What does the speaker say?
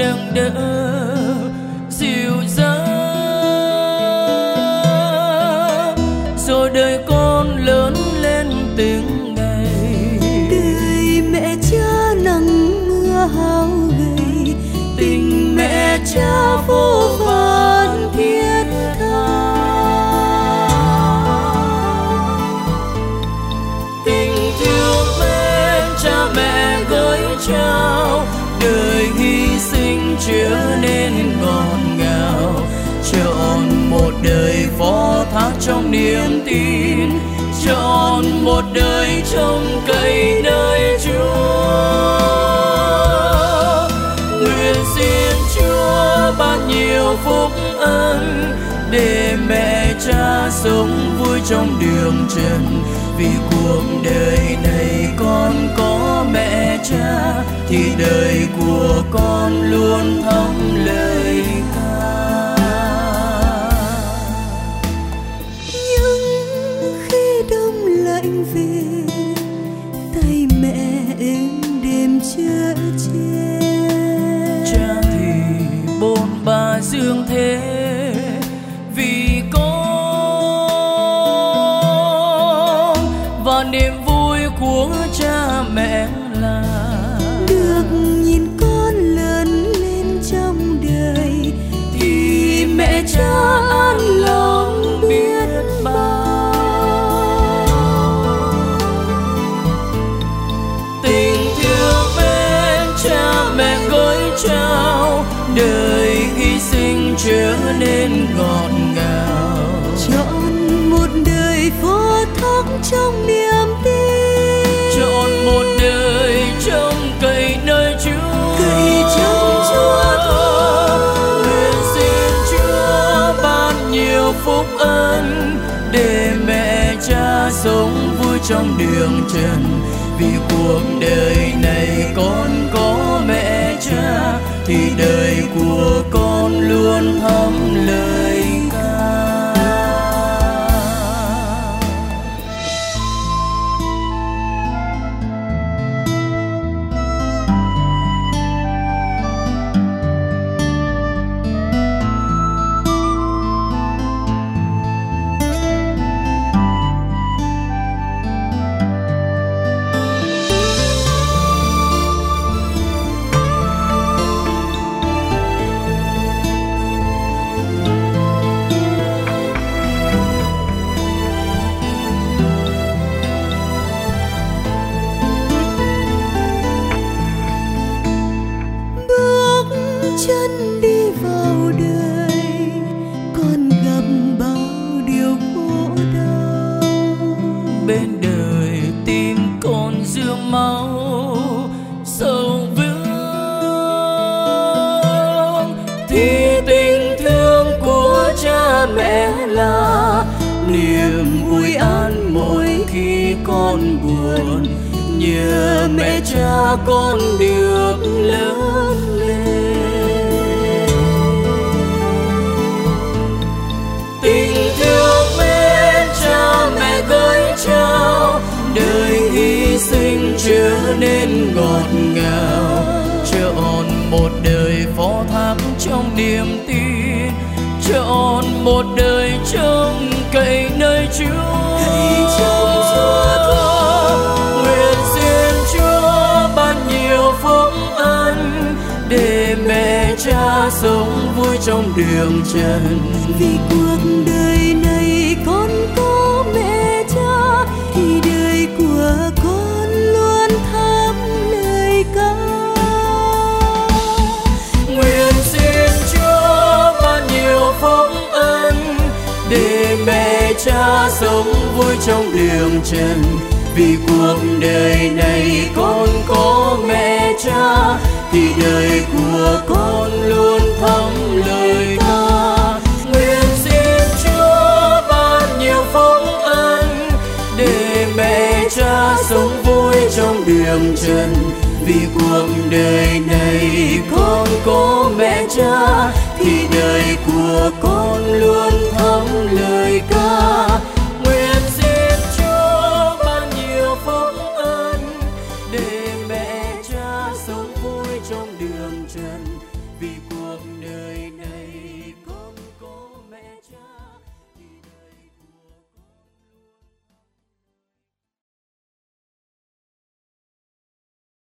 nâng đỡ dịu dàng rồi đời con lớn lên từng ngày, đời mẹ cha nắng mưa hao gầy, tình mẹ cha vô vàn. Trong niềm tin, chọn một đời trong cậy nơi chúa. Nguyện xin chúa ban nhiều phúc ân để mẹ cha sống vui trong đường trần. Vì cuộc đời này con có mẹ cha, thì đời của con luôn thắm lời trong niềm tin. Chọn một đời trông cậy nơi Chúa. Cậy trong Chúa nguyện xin Chúa ban nhiều phúc ân để mẹ cha sống vui trong đường trần. Vì cuộc đời này con có mẹ cha thì đời của con luôn thấm bên đời, tim con dương máu sâu vương. Thì tình thương của cha mẹ là niềm vui an mỗi khi con buồn. Nhờ mẹ cha con được lớn nên ngọt ngào. Chọn một đời phó thác trong niềm tin. Chọn một đời trông cậy nơi Chúa. Cậy trong Chúa nguyện xin Chúa ban nhiều phúc ân để mẹ cha sống vui trong đường trần. Vì cuộc đời cha sống vui trong đường trần. Vì cuộc đời này con có mẹ cha, thì đời của con luôn thắm lời ca. Nguyện xin Chúa ban nhiều phúc ân để mẹ cha sống vui trong đường trần. Vì cuộc đời này con có mẹ cha, thì đời của con luôn thắm lời